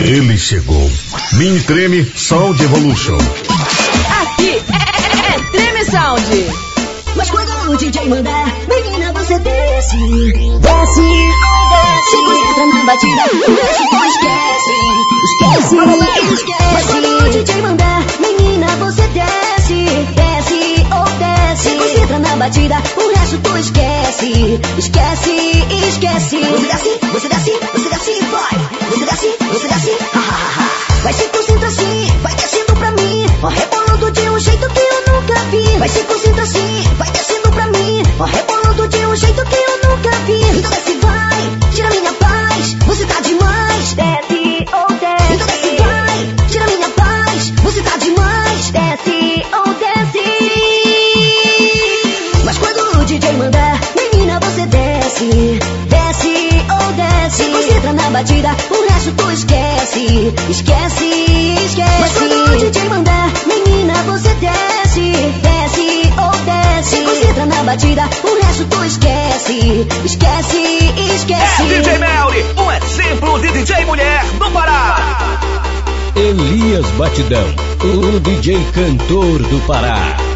Ele chegou. Mini Treme Sound Evolution. Aqui é, é, é Treme Sound. Mas quando o DJ mandar, menina, você desce. Desce, desce. Concentra na batida, o resto tu esquece. Esquece, esquece. Mas quando o DJ mandar, menina, você desce. Desce, Concentra na batida, o resto tu esquece. Esquece, esquece. Você desce, você desce, você desce, vai. Você desce, você desce, ha, ha. Vai se concentra assim, vai descendo pra mim. Ó, rebolando de um jeito que eu nunca vi. Vai se concentra assim, vai descendo pra mim. Ó, rebolando de um jeito que eu nunca vi. Então desce, vai, tira minha paz. Você tá demais. Desce batida, o resto tu esquece. Esquece, esquece. Mas quando o DJ mandar, menina, você desce. Desce ou desce. Se concentra na batida, o resto tu esquece. Esquece, esquece. É DJ Melly, um exemplo de DJ mulher no Pará. Elias Batidão, o DJ cantor do Pará.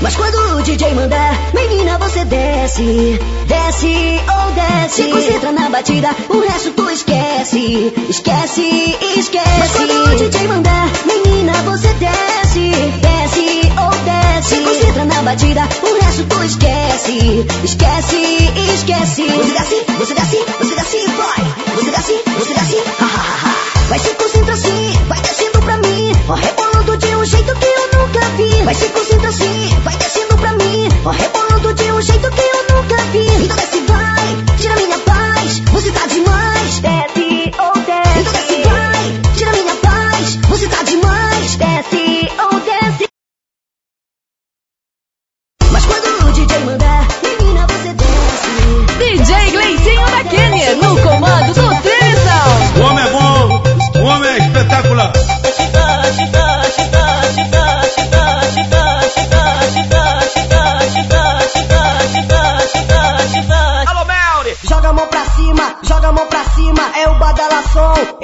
Mas quando o DJ mandar, menina, você desce. Desce ou desce. Se concentra na batida, o resto tu esquece. Esquece, esquece. Mas quando o DJ mandar, menina, você desce. Desce ou desce. Se concentra na batida, o resto tu esquece. Esquece, esquece. Você desce, você desce, você desce, vai. Você desce, você desce, ha, ha, ha. Vai se concentra assim, vai descendo rebolando de um jeito que eu nunca vi. Vai se concentra assim, vai descendo pra mim. Rebolando de um jeito que eu nunca vi. Então desce, vai, tira minha paz. Você tá demais. Desce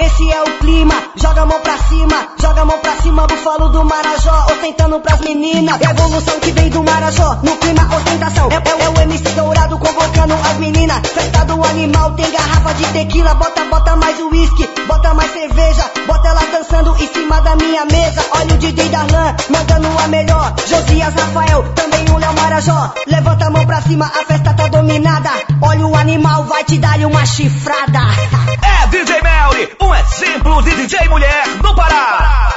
esse é o clima. Joga a mão pra cima, joga a mão pra cima, bufalo do Marajó, ostentando pras meninas. Evolução que vem do Marajó, no clima ostentação. É, é, é o MC dourado convocando as meninas. Festa do animal, tem garrafa de tequila, bota, bota mais uísque, bota mais cerveja, bota elas dançando em cima da minha mesa. Olha o DJ Darlan, mandando a melhor. Josias Rafael, também o Léo Marajó. Levanta a mão pra cima, a festa tá dominada. Olha o animal, vai te dar uma chifrada. é DJ Melly, um exemplo de DJ mulher no Pará.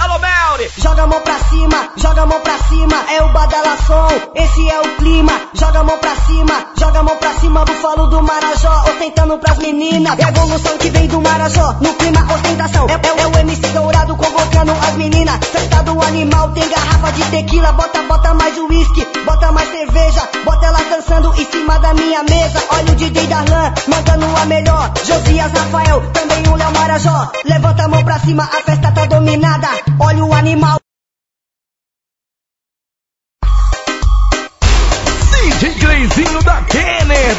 Alô Melly, Joga a mão pra cima, joga a mão pra cima, é o badalação, esse é o clima. Joga a mão pra cima, joga a mão pra cima, bufalo do Marajó, ostentando pras meninas. Evolução que vem do Marajó, no clima ostentação. É, é, é o MC dourado convocando as meninas. Festa do animal, tem garrafa de tequila, bota, bota mais uísque, bota mais cerveja, bota elas dançando em cima da minha mesa. Olha o DJ Darlan, mandando a melhor. Josias Rafael, também o Léo Marajó. Levanta a mão pra cima, a festa tá dominada. Olha o animal. DJ Gleizinho da Kenner.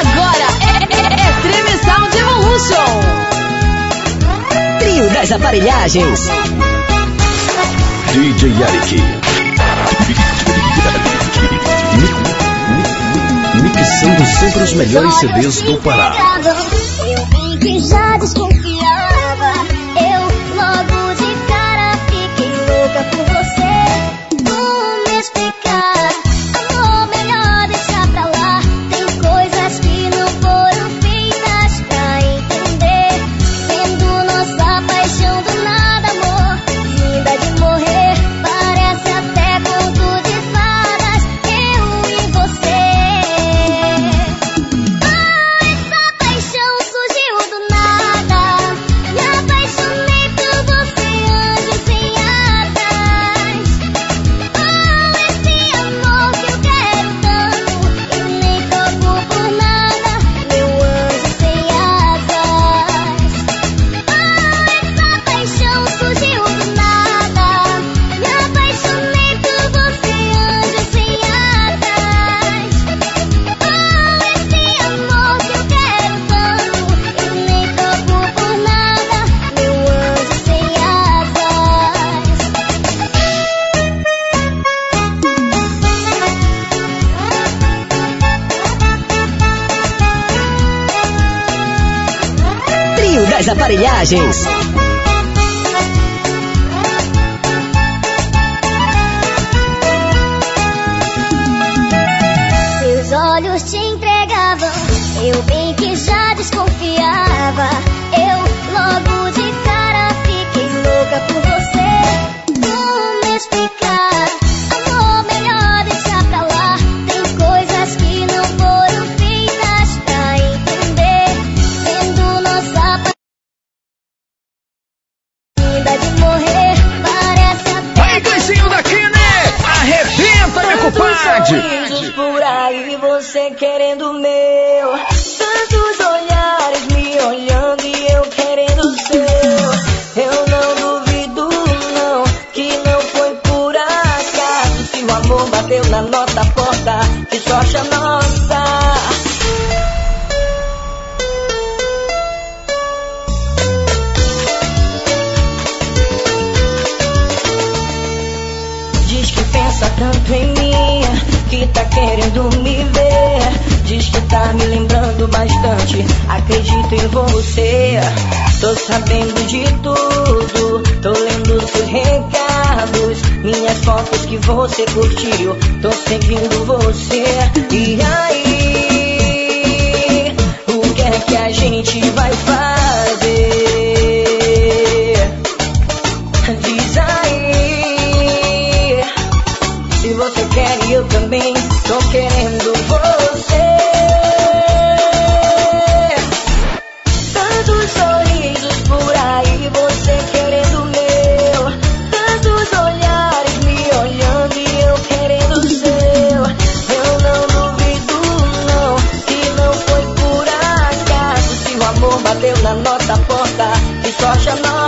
Agora é, é, é Treme Sound Evolution. Trio das aparelhagens. DJ Eric. Mixando sempre os melhores CDs do Pará. Eu vi que já desconfiava. Aparelhagens. Bateu na nossa porta, que sorte a nossa.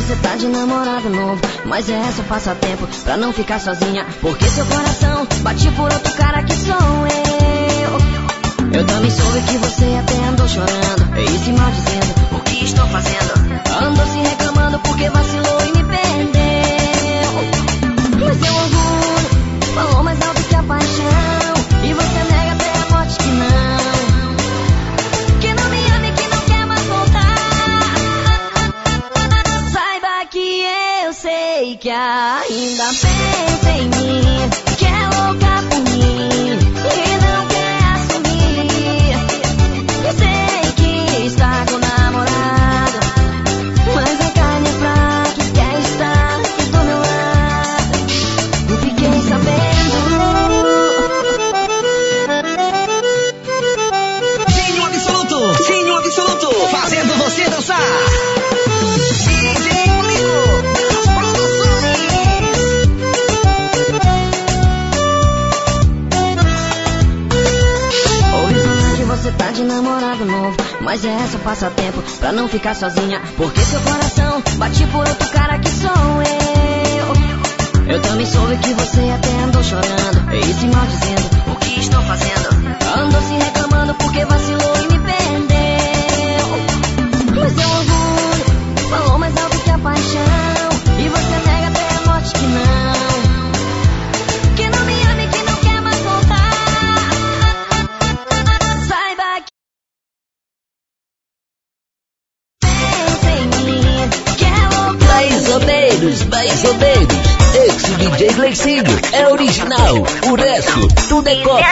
Você tá de namorado novo, mas é só passatempo pra não ficar sozinha. Porque seu coração bate por outro cara que sou eu. Eu também soube que você até andou chorando é e se maldizendo o que estou fazendo. Andou se reclamando porque vacilou e me perdeu. Mas seu é orgulho falou mais alto. Mas é só passatempo pra não ficar sozinha. Porque seu coração bate por outro cara que sou eu. Eu também soube que você até andou chorando e se maldizendo. O que estou fazendo? Andou se assim reclamando porque vacilou e me Peco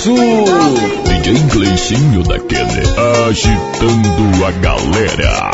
Peço. DJ Gleicinho da Kenner, agitando a galera.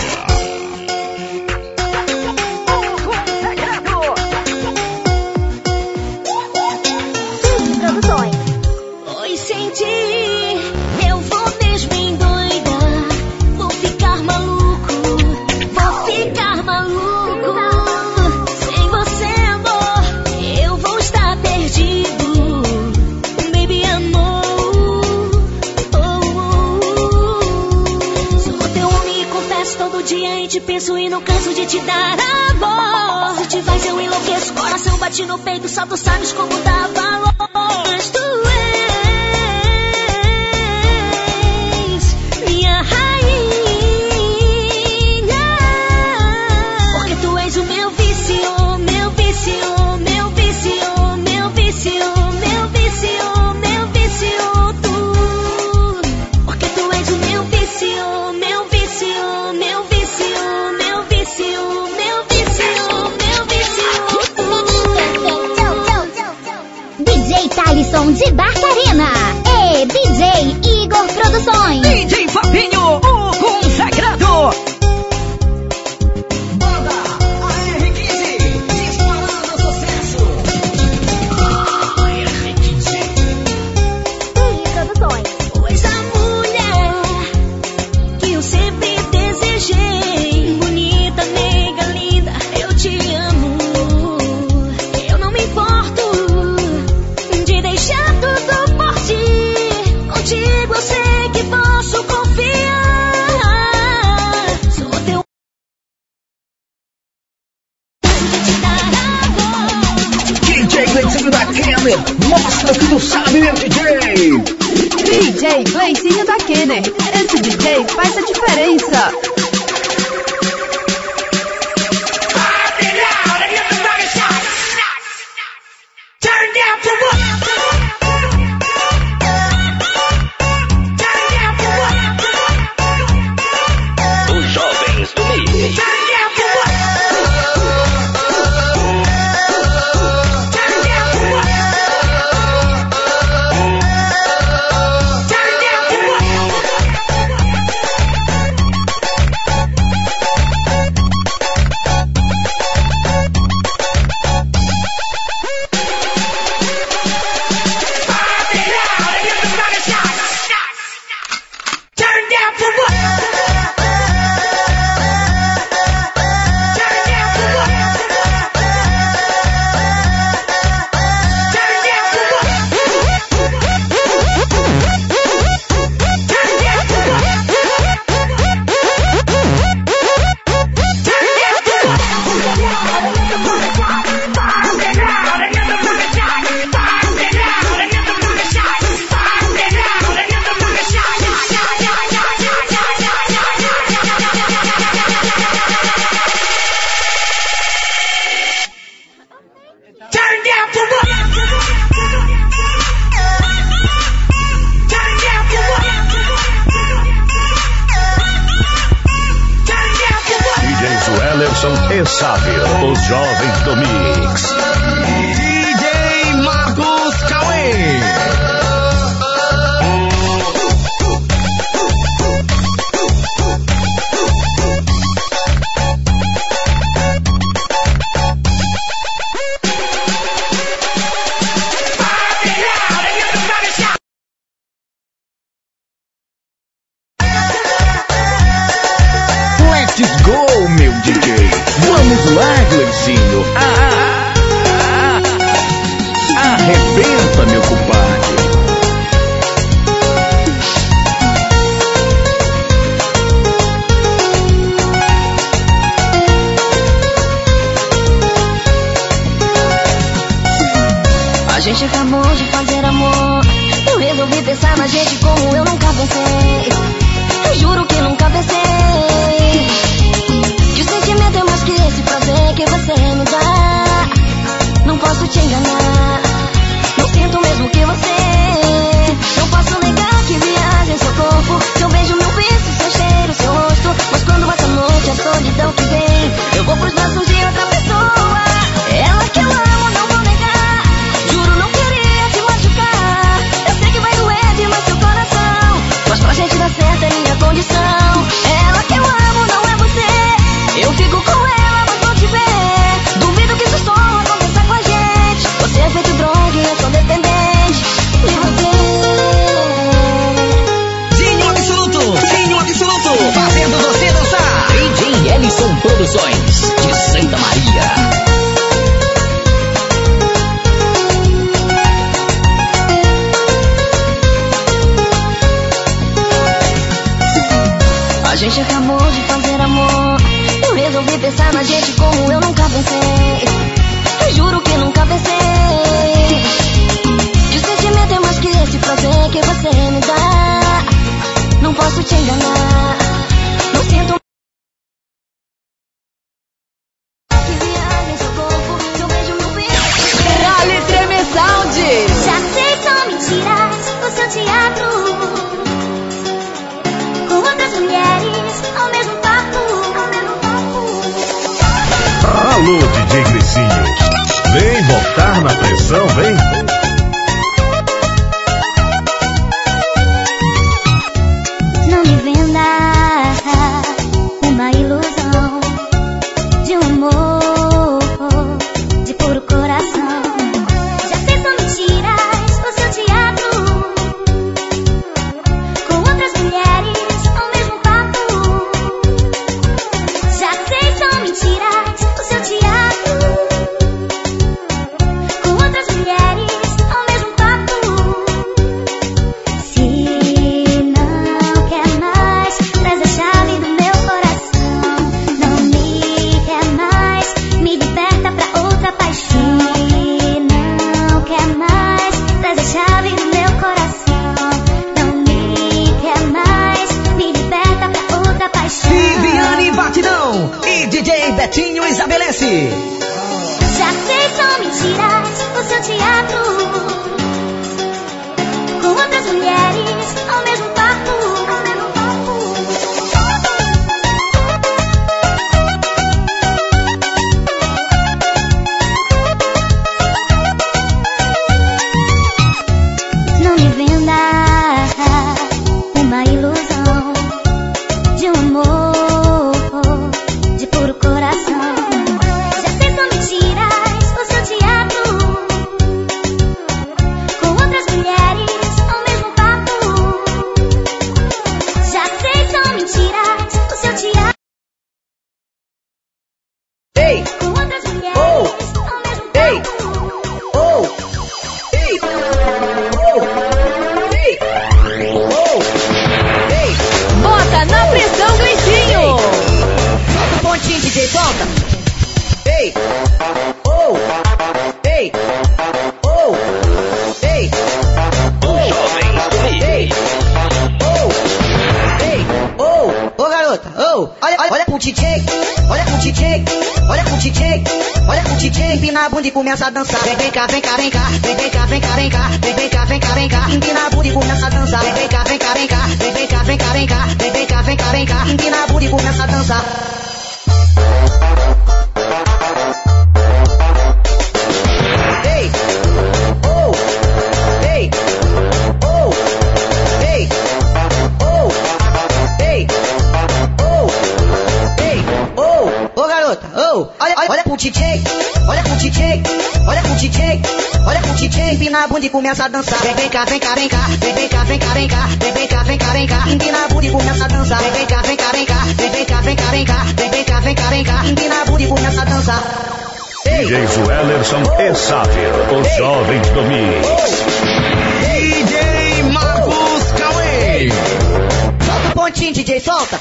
minutinho, DJ, solta.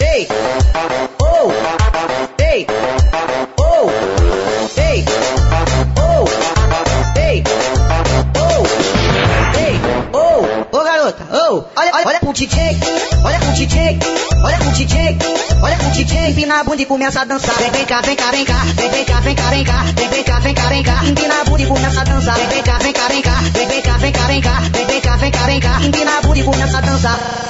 Ei, ou, oh. ei, ou, oh. ei, ou, oh. ei, ou, ei, ou, ô garota, ou, olha, olha pro DJ, olha pro DJ, olha pro DJ, olha pro DJ, empina a bunda e começa a dançar. Vem, vem cá, vem cá, vem cá, vem, vem cá, vem cá, vem cá, vem, vem cá, vem cá, vem cá, empina a bunda e começa a dançar. Vem, vem cá, vem cá, vem cá, vem, vem cá, vem cá, vem cá, vem, vem cá, vem cá, vem cá, empina a bunda e começa a dançar.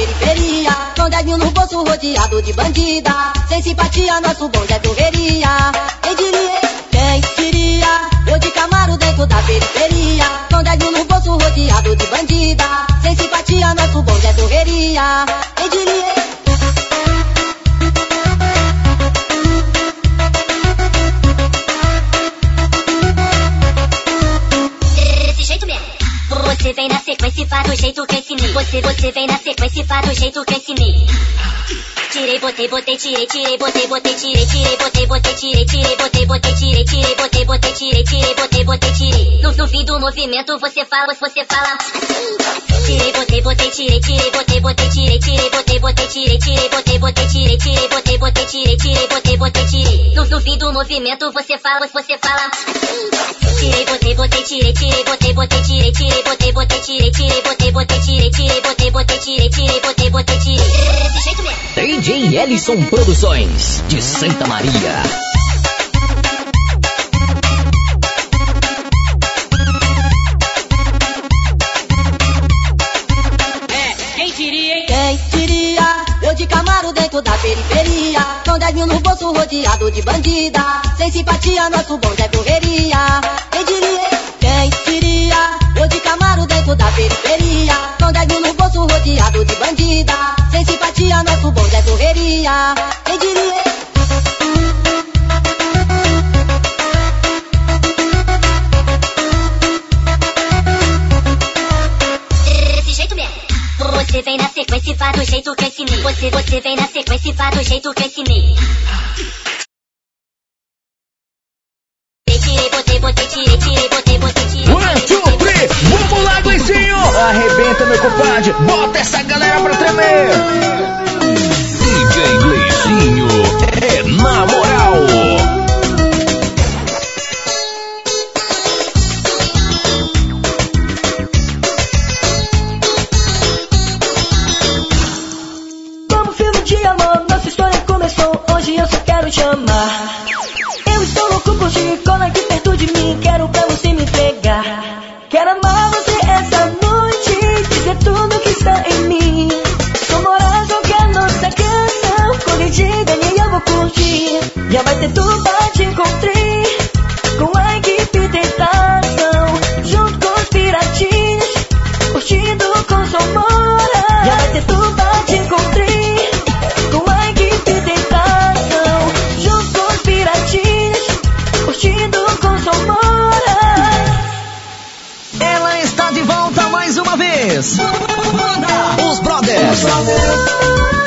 periferia. Com no bolso rodeado de bandida. Sem simpatia, nosso bonde é correria. Quem diria? Quem diria? Eu de Camaro dentro da periferia. Com no bolso rodeado de bandida. Sem simpatia, nosso bonde é correria. Quem diria? Você vem na sequência para o jeito que ensinei. Você, você vem na sequência para o jeito que eu ensinei. Tirei, botei, botei, tirei, tirei, botei, botei, tirei, tirei, botei, botei, tirei, tirei, botei, botei, tirei, tirei, botei, botei, tirei, tirei, botei, botei, tirei. No, no fim do movimento você fala, você fala. Assim. Tirei, botei, botei, tirei, tirei, botei, botei, tirei, tirei, botei, botei, tirei, tirei, botei, botei, tirei, tirei, botei, botei, tirei, tirei, botei, botei, tirei. No, fim do movimento você fala, você fala. Tirei, botei, botei, tirei, tirei, botei, botei, tirei, tirei, botei, botei, tirei, tirei, botei, botei, tirei, tirei, botei, botei, tirei, tirei, botei, botei, tirei. Desse jeito mesmo. DJ Ellison Produções, de Santa Maria. Dentro da periferia. Com 10 mil no bolso rodeado de bandida. Sem simpatia, nosso bonde é correria. Quem diria? Quem diria? Eu de Camaro dentro da periferia. Com 10 mil no bolso rodeado de bandida. Sem simpatia, nosso bonde é correria. Você vem na sequência e faz do jeito que eu ensinei. Você, você vem na sequência e faz do jeito que eu ensinei. Tirei, botei, botei, tirei, tirei, botei, botei, tirei. One, two, three, vamos lá, Gleicinho! Arrebenta, meu compadre, bota essa galera pra tremer! DJ Gleicinho é na moral. Eu te amar. Eu estou louco por ti, cola aqui perto de mim. Quero pra você me entregar. Quero amar você essa noite, dizer tudo que está em mim. Sou morar jogar nossa canção, corrigida e eu vou curtir. Já vai ter tudo pra te encontrei. Vez. Banda Os Brothers.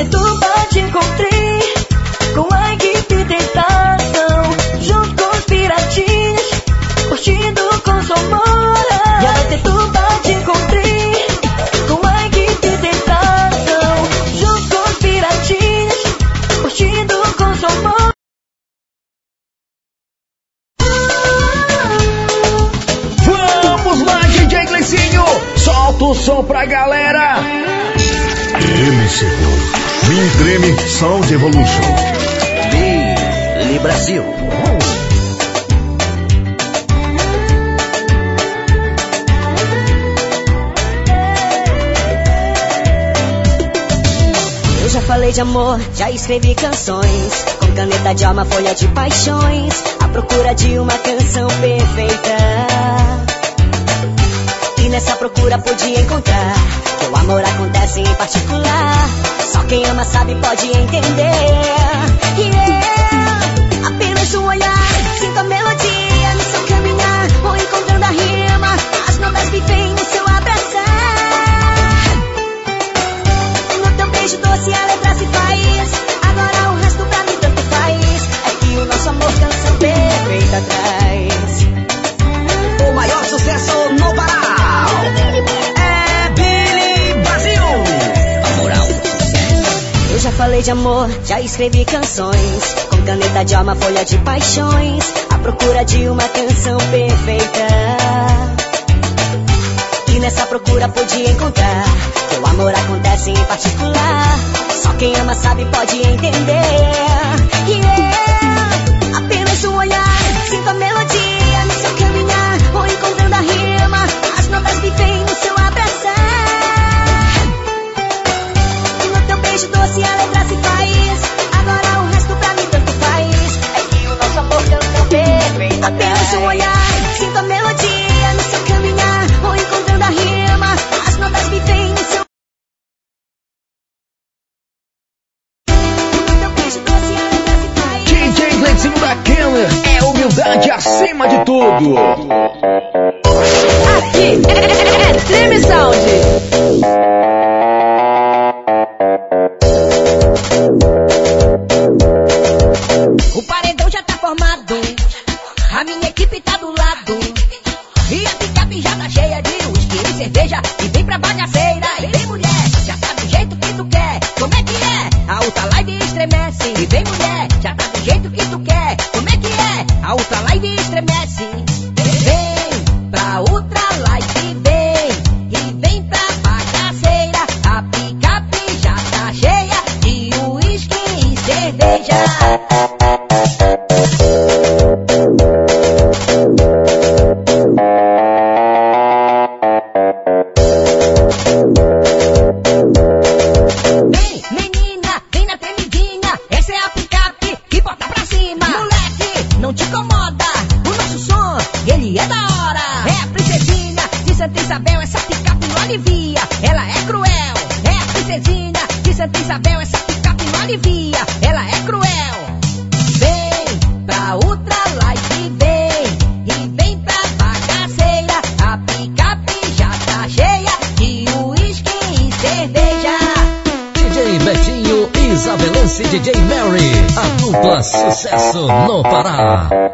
Já vai ter Sound Evolution. Li, Li Brasil. Eu já falei de amor, já escrevi canções. Com caneta de alma, folha de paixões. À procura de uma canção perfeita. E nessa procura pude encontrar que o amor acontece em particular. Só quem ama sabe pode entender. Yeah. Apenas um olhar, sinto a melodia no seu caminhar. Vou encontrando a rima, as notas vivem no seu abraçar. No teu beijo doce a letra se faz. Agora o resto pra mim tanto faz. É que o nosso amor canção perfeita traz. O maior sucesso no Pará. É Billy Brasil. Eu já falei de amor, já escrevi canções. Com caneta de alma, folha de paixões. À procura de uma canção perfeita. E nessa procura pude encontrar que o amor acontece em particular. Só quem ama sabe pode entender. Yeah. Apenas um olhar, sinto a melodia no seu caminhar. Vou encontrando a rima, as notas me vivem no seu abraço, E no teu beijo doce a letra se faz. Agora o resto pra mim tanto faz. É que o nosso amor eu não vejo Apenas um olhar, sinto a melodia no seu caminhar. Vou encontrando a rima, as notas me vivem no seu E no teu beijo doce alegrassei o país. King DJ Gleitzinho da Kenner é humildade acima de tudo. No Pará.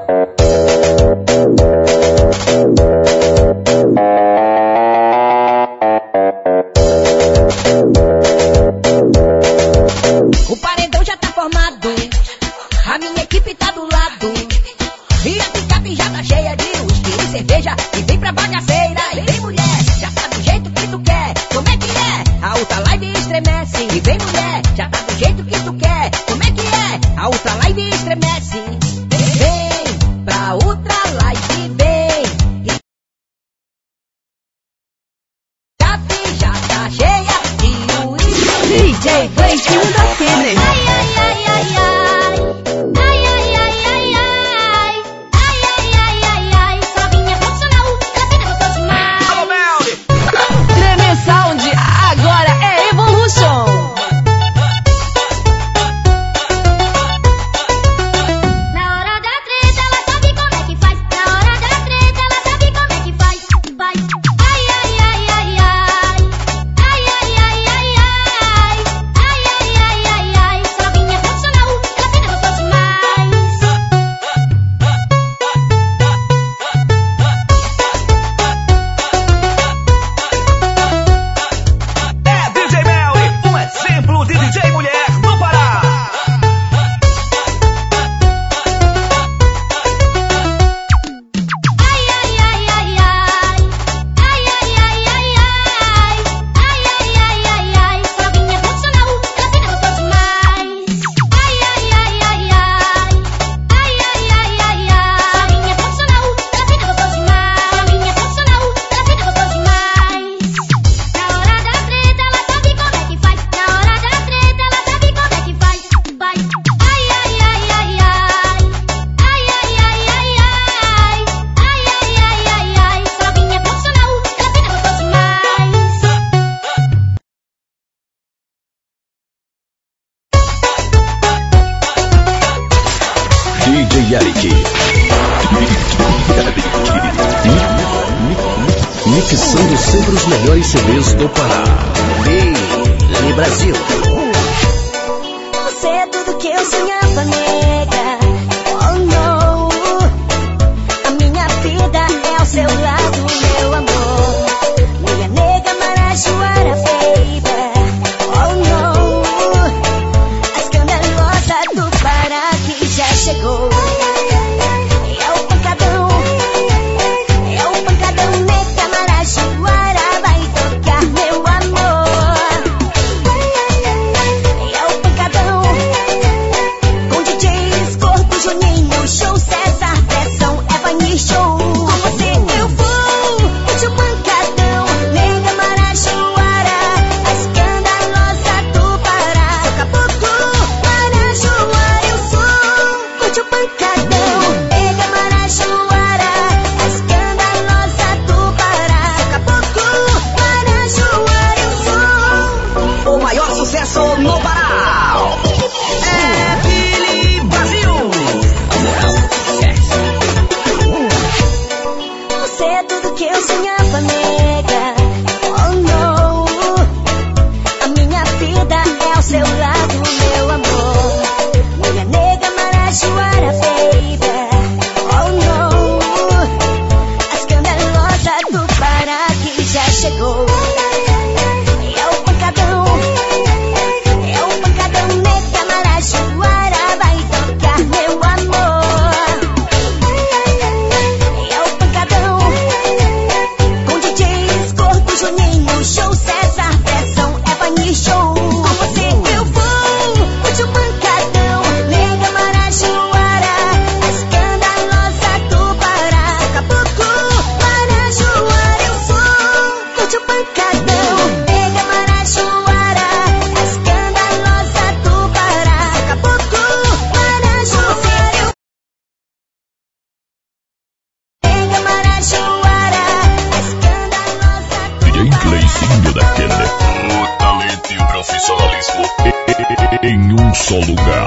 Só lugar.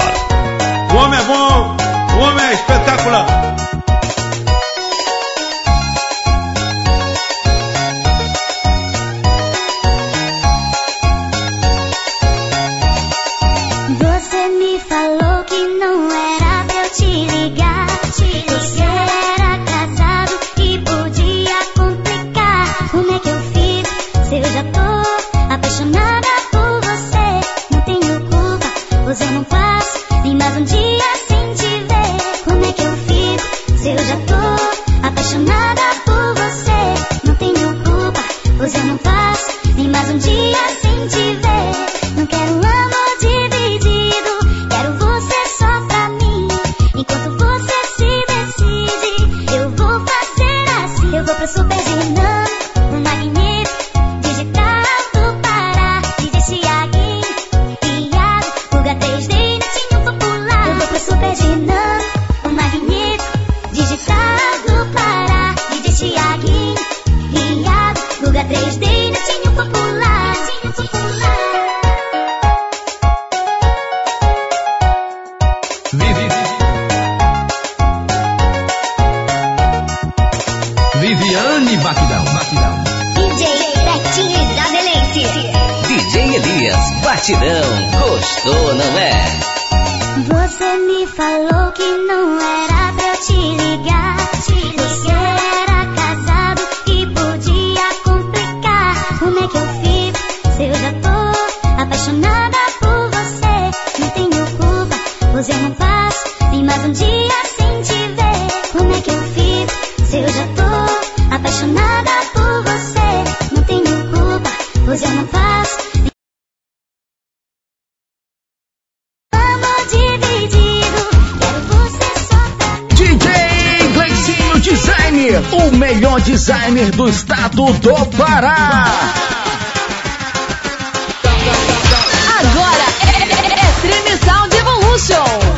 Evolution.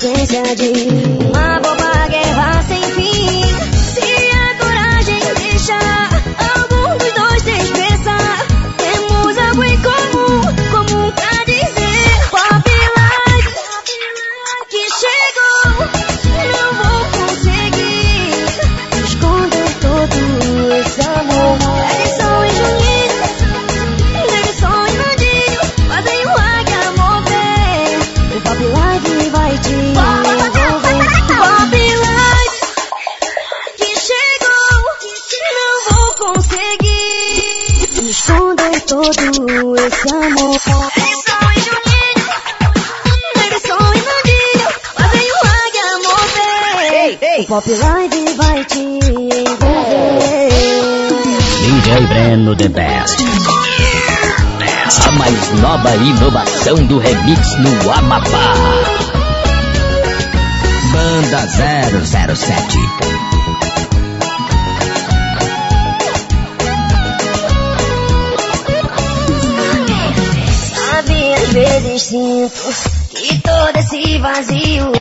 sequência de uma bobagem. Pop Live vai te envolver. DJ Breno The Best. A mais nova inovação do remix no Amapá. Banda 007. vezes sinto que todo esse vazio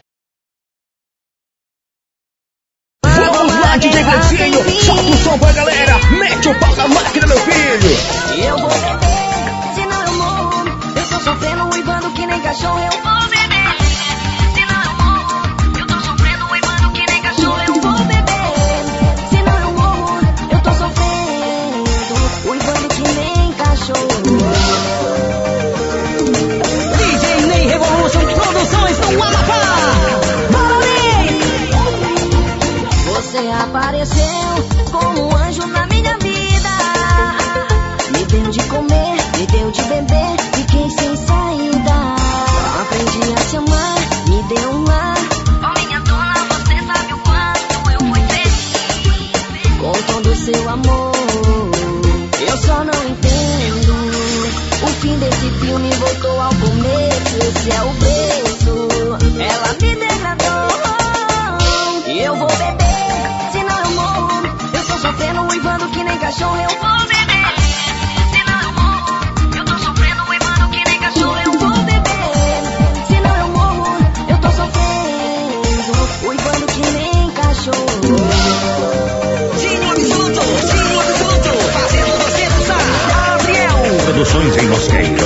Produções em Mosqueiro.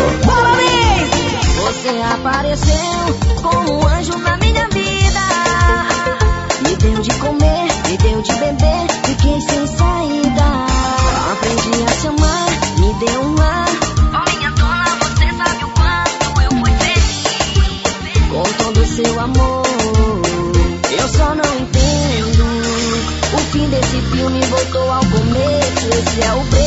Você apareceu como um anjo na minha vida. Me deu de comer, me deu de beber, fiquei sem saída. Aprendi a te amar, me deu um ar. Oh, minha dona, você sabe o quanto eu fui feliz. Com todo o seu amor, eu só não entendo. O fim desse filme voltou ao começo, esse é o preço.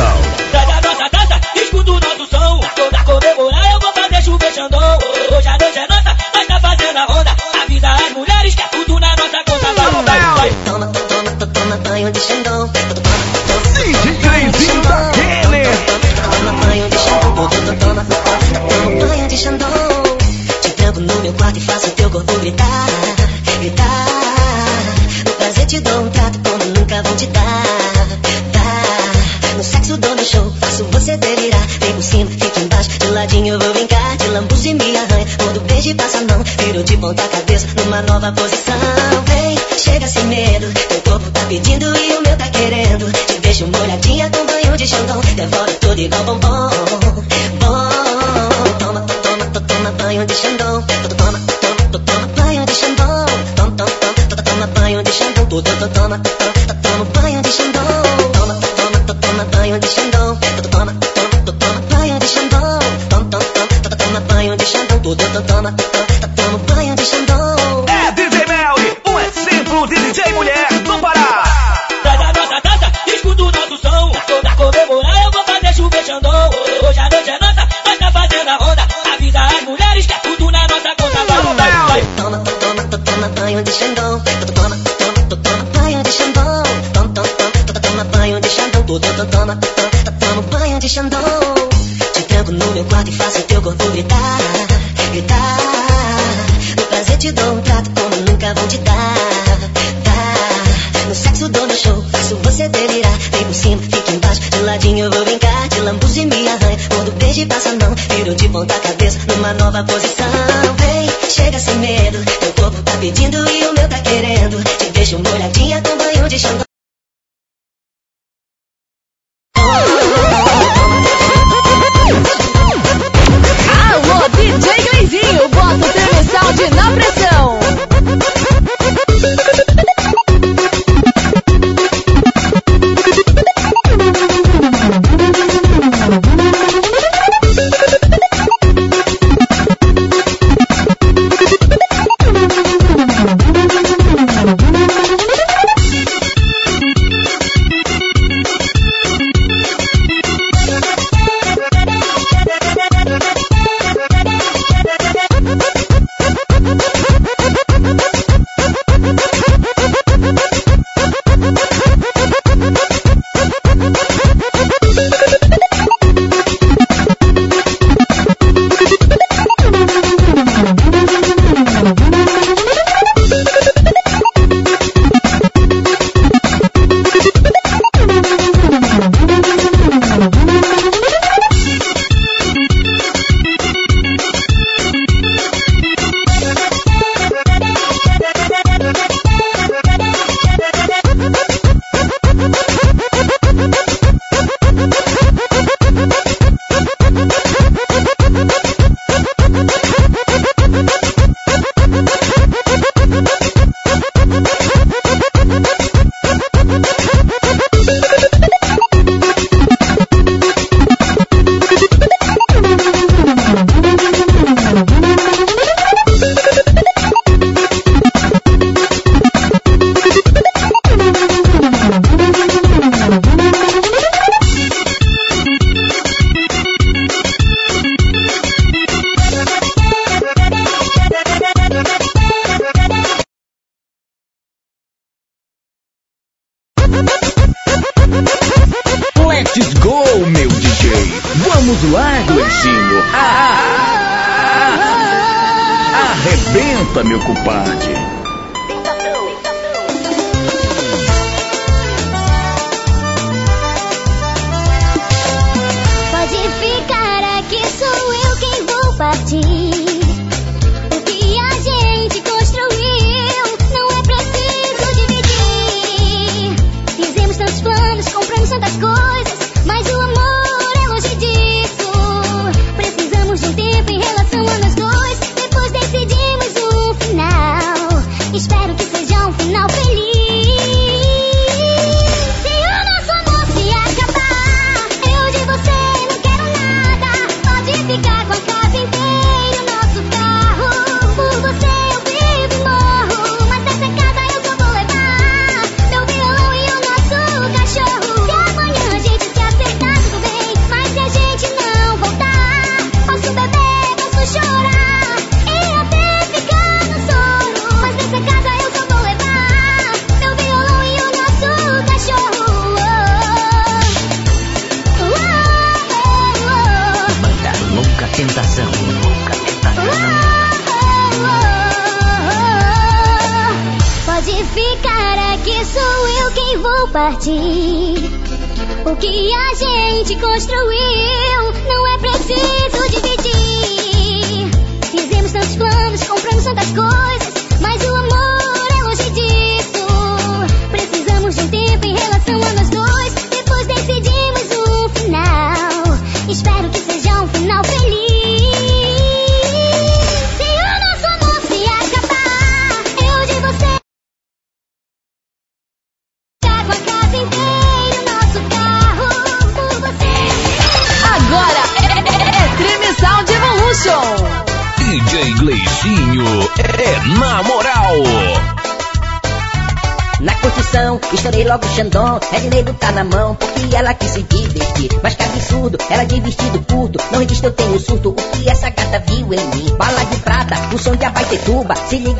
É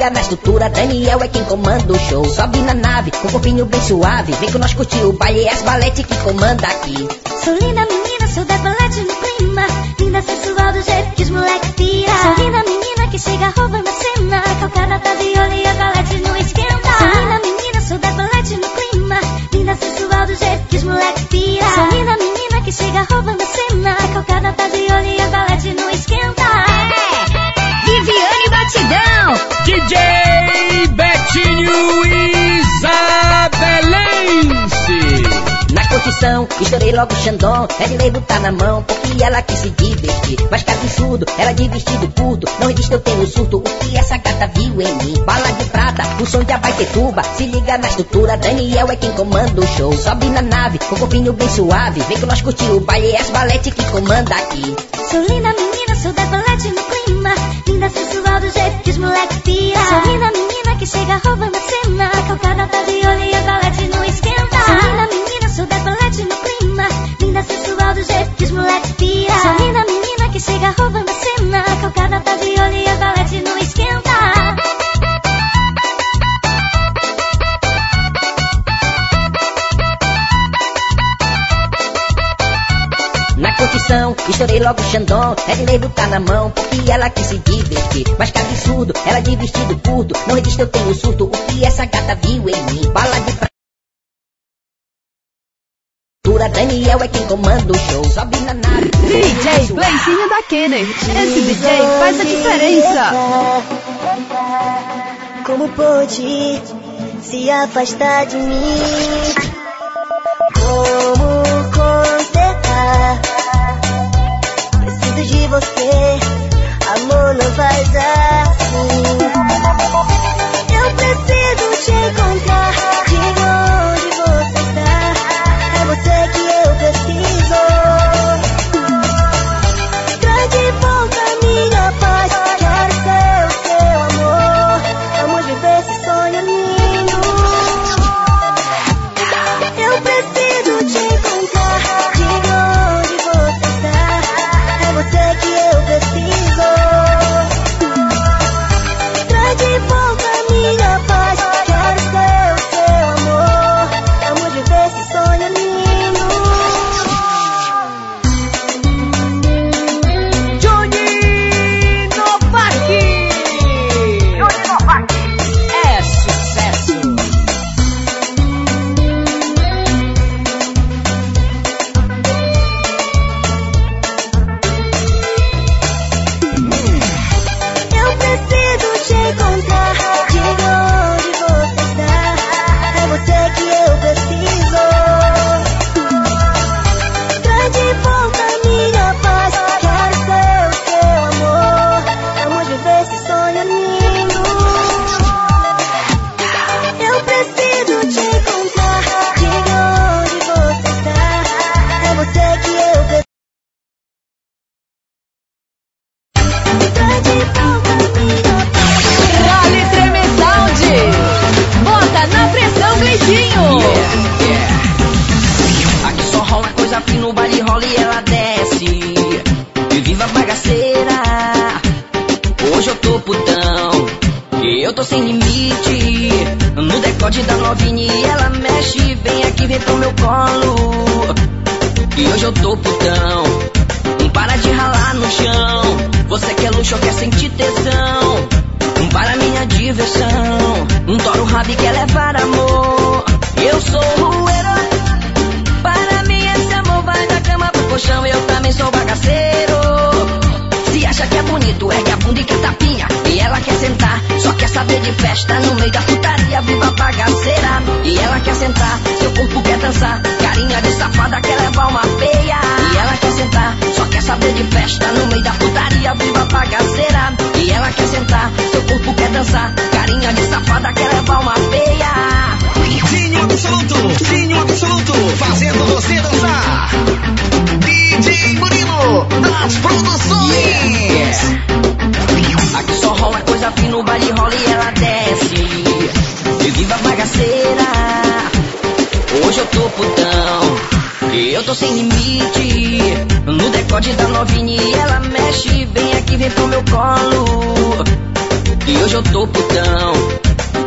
liga na estrutura, Daniel é quem comanda o show. Sobe na nave, com um corpinho bem suave. Vem com nós curtir o baile, é as balete que comanda aqui. Sou linda menina, sou da balete no clima. Linda sensual do jeito que os moleques pira. Sou linda menina que chega roubando a cena. Calcada tá viola e a balete não esquenta. Sou linda menina, sou da balete no clima. Linda sensual do jeito que os moleques pira. Sou linda menina que chega roubando a cena. Calcada Estourei logo o Xandão. Edneiro tá na mão, porque ela quis se divertir. Mas que absurdo, ela de vestido curto. Não resiste, eu tenho surto. O que essa gata viu em mim? Bala de prata, o som de Abaitetuba. Se liga na estrutura, Daniel é quem comanda o show. Sobe na nave, com o corpinho bem suave. Vem com nós curtir o baile, é as balete que comanda aqui. Sou linda menina, sou da balete no clima. Linda sensual do jeito que os moleques pira. Sou linda menina que chega roubando a cena. Calcada tá viola e a balete não esquenta. Sou linda menina, sou da balete no clima. Linda sensual do jeito que os moleques pira. Sou linda menina que chega roubando a cena. Calcada tá viola e a balete não esquenta. Na curtição, estourei logo o Xandão. Edneiro tá na mão, porque ela quis se divertir. Mas que absurdo, ela de vestido curto. Não resiste, eu tenho surto. O que essa gata viu em mim? Bala de Daniel é quem comanda o show. Sobe na nave. DJ Gleicinho da Kenner. Esse DJ faz a diferença. Como pôde se afastar de mim? Como consertar? Preciso de você, amor não faz assim. Eu preciso te encontrar, eu tô sem limite. No decote da novinha e ela mexe. Vem aqui, vem pro meu colo. E hoje eu tô putão. Para de ralar no chão. Você quer luxo ou quer sentir tesão? Para minha diversão. Um toro rabi quer levar amor. Eu sou o herói. Para mim esse amor vai da cama pro colchão, eu também quer sentar, só quer saber de festa no meio da putaria, viva bagaceira. E ela quer sentar, seu corpo quer dançar. Carinha de safada quer levar uma peia. E ela quer sentar, só quer saber de festa no meio da putaria, viva bagaceira. E ela quer sentar, seu corpo quer dançar. Carinha de safada quer levar uma peia. Dinho absoluto, Dinho absoluto, fazendo você dançar. DJ Murilo, das produções. Aqui só rola coisa fina, o baile rola e ela desce. E viva a bagaceira. Hoje eu tô putão. E eu tô sem limite. No decote da novinha ela mexe. Vem aqui, vem pro meu colo. E hoje eu tô putão.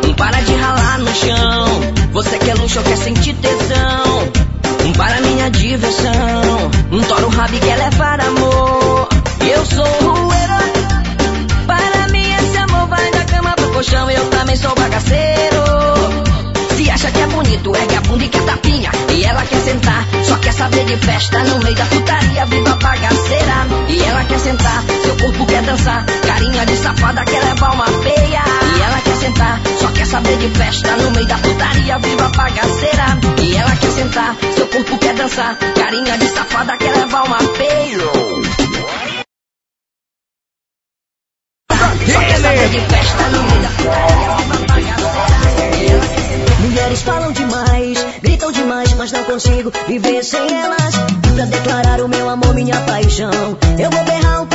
Não para de ralar no chão. Você quer luxo ou quer sentir tesão? Para minha diversão. Um toro rabo e quer levar amor. Eu sou o herói. Para mim esse amor vai da cama pro colchão. Eu também sou bagaceiro. Se acha que é bonito, ergue a bunda e quer tapinha. E ela quer sentar, só quer saber de festa no meio da putaria, viva bagaceira. E ela quer sentar, seu corpo quer dançar. Carinha de safada quer levar uma peia. Sentar, só quer saber de festa no meio da putaria, viva bagaceira. E ela quer sentar, seu corpo quer dançar. Carinha de safada quer levar uma a bagaceira. Mulheres falam demais, gritam demais, mas não consigo viver sem elas. Pra declarar o meu amor, minha paixão, eu vou berrar um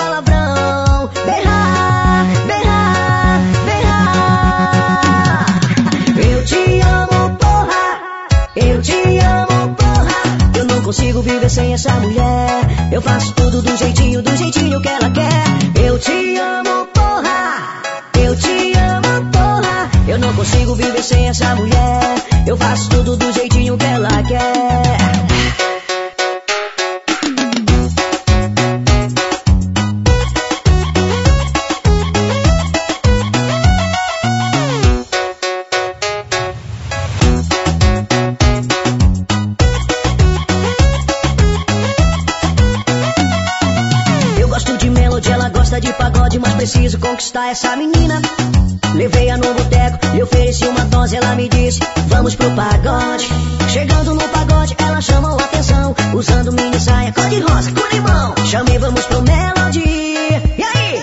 consigo viver sem essa mulher. Eu faço tudo do jeitinho, do jeitinho que ela quer. Eu te amo, porra. Eu te amo, porra. Eu não consigo viver sem essa mulher. Eu faço tudo do jeitinho que ela quer. Conquistar essa menina. Levei-a no boteco, lhe ofereci uma dose, ela me disse, vamos pro pagode. Chegando no pagode, ela chamou a atenção, usando mini saia cor de rosa com limão. Chamei, vamos pro Melody. E aí?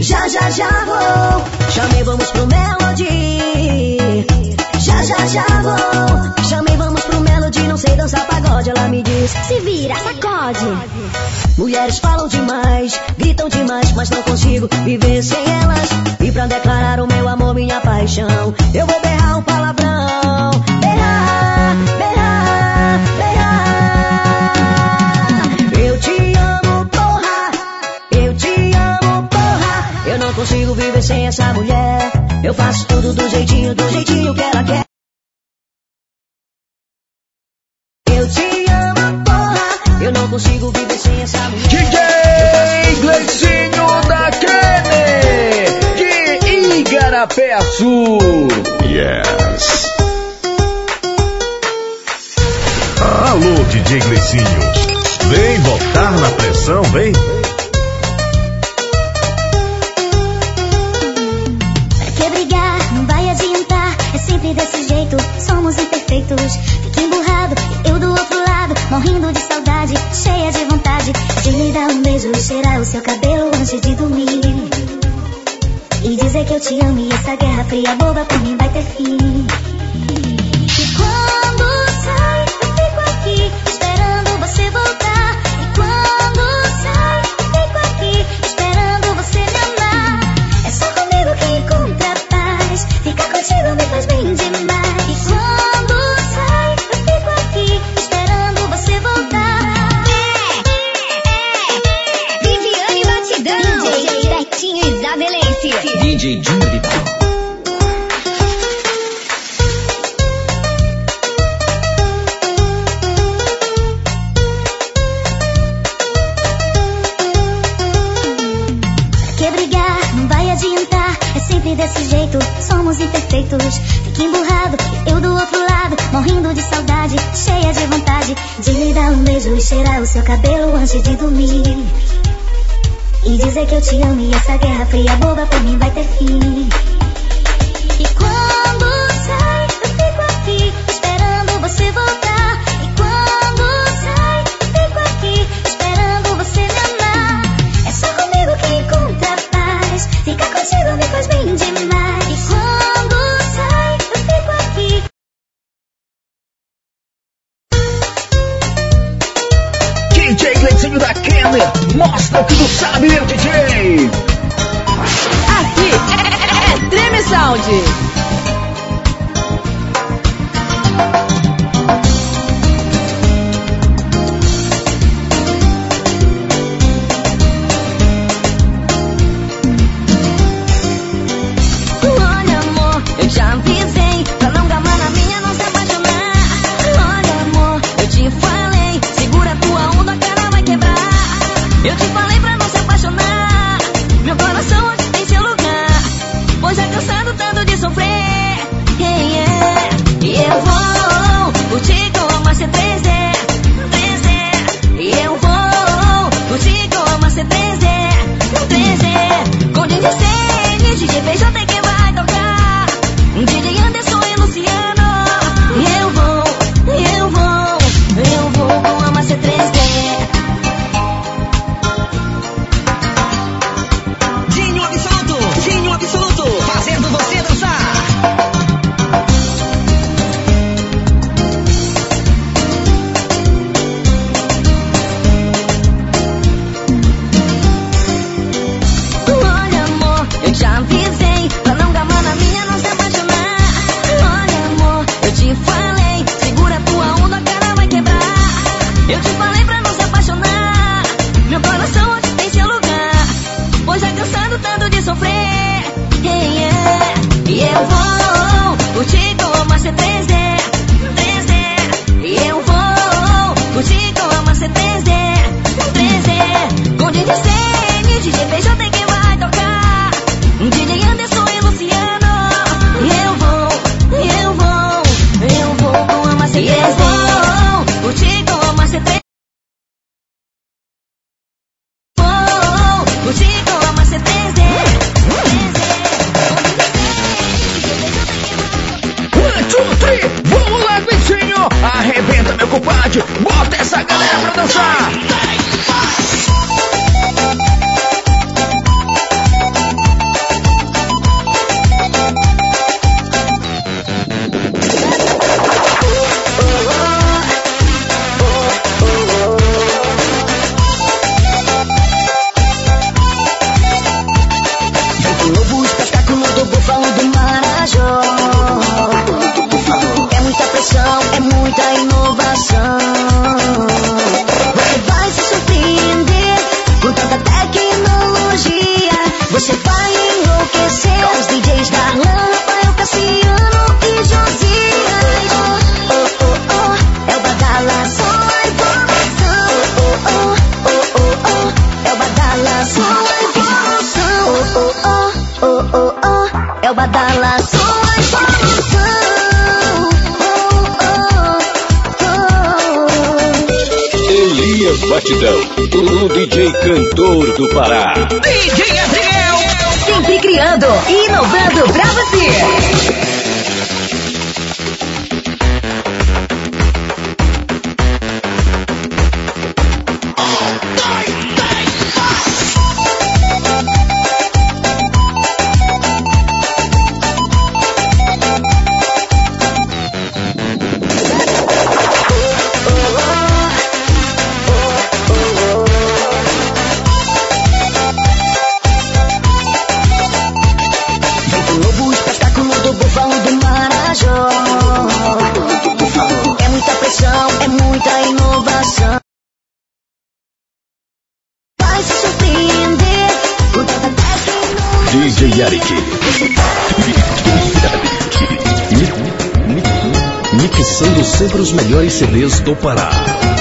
Já, já, já vou. Chamei, vamos pro Melody. Já, já, já vou. Chamei, vamos pro Melody, não sei dançar pagode, ela me disse, Se vira, sacode. Mulheres falam demais, gritam demais, mas não consigo viver sem elas. E pra declarar o meu amor, minha paixão, eu vou berrar um palavrão. Berrar, berrar, berrar. Eu te amo, porra. Eu te amo, porra. Eu não consigo viver sem essa mulher. Eu faço tudo do jeitinho, do jeitinho que ela quer. Eu te amo, porra. Eu não consigo viver Igarapé Sul. Yes. Alô, DJ Gleicinho. Vem botar na pressão, vem. Pra que brigar? Não vai adiantar. É sempre desse jeito, somos imperfeitos. Fica emburrado, eu do outro lado, morrendo de saudade, cheia de vontade de lhe dar um beijo e cheirar o seu cabelo antes de dormir. E dizer que eu te amo e essa guerra fria boba por mim vai ter fim. CDs do Pará.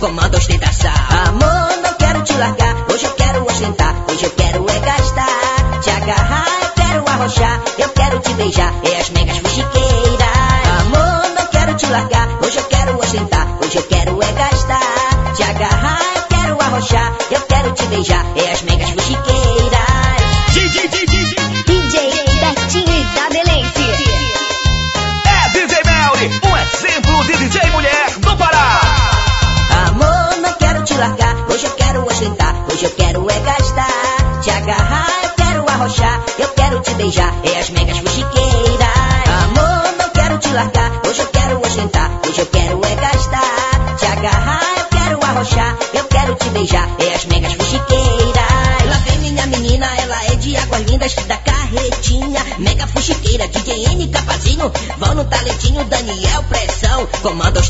ごましてた。さ pomada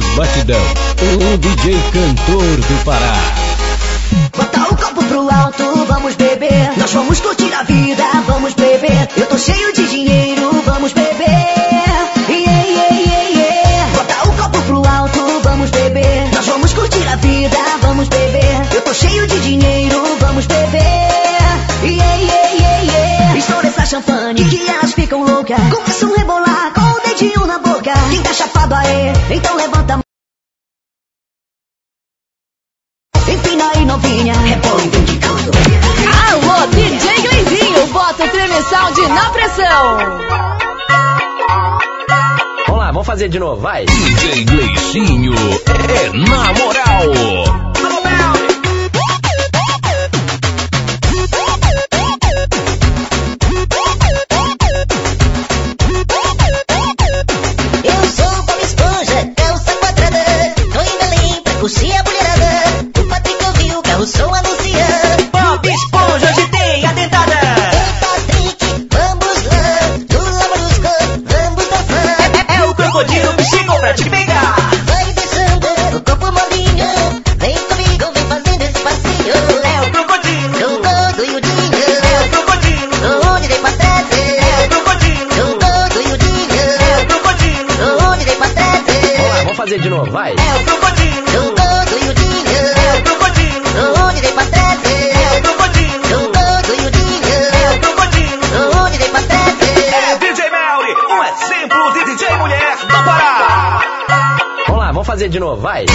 Lucas Batidão, Um DJ cantor do Pará. Bota o copo pro alto, vamos beber. Nós vamos curtir a vida, vamos beber. Eu tô cheio de dinheiro, vamos beber. Bota o copo pro alto, vamos beber. Nós vamos curtir a vida, vamos beber. Eu tô cheio de dinheiro, vamos beber. Yeah, yeah, yeah, yeah. Estoura essa champanhe que elas ficam loucas. Tá chapado aí, então levanta a mão. Empina aí novinha, repõe indicando. Alô, DJ Glendinho, bota o treme de na pressão. Vamos lá, vamos fazer de novo, vai. DJ Gleicinho é na moral. Vai.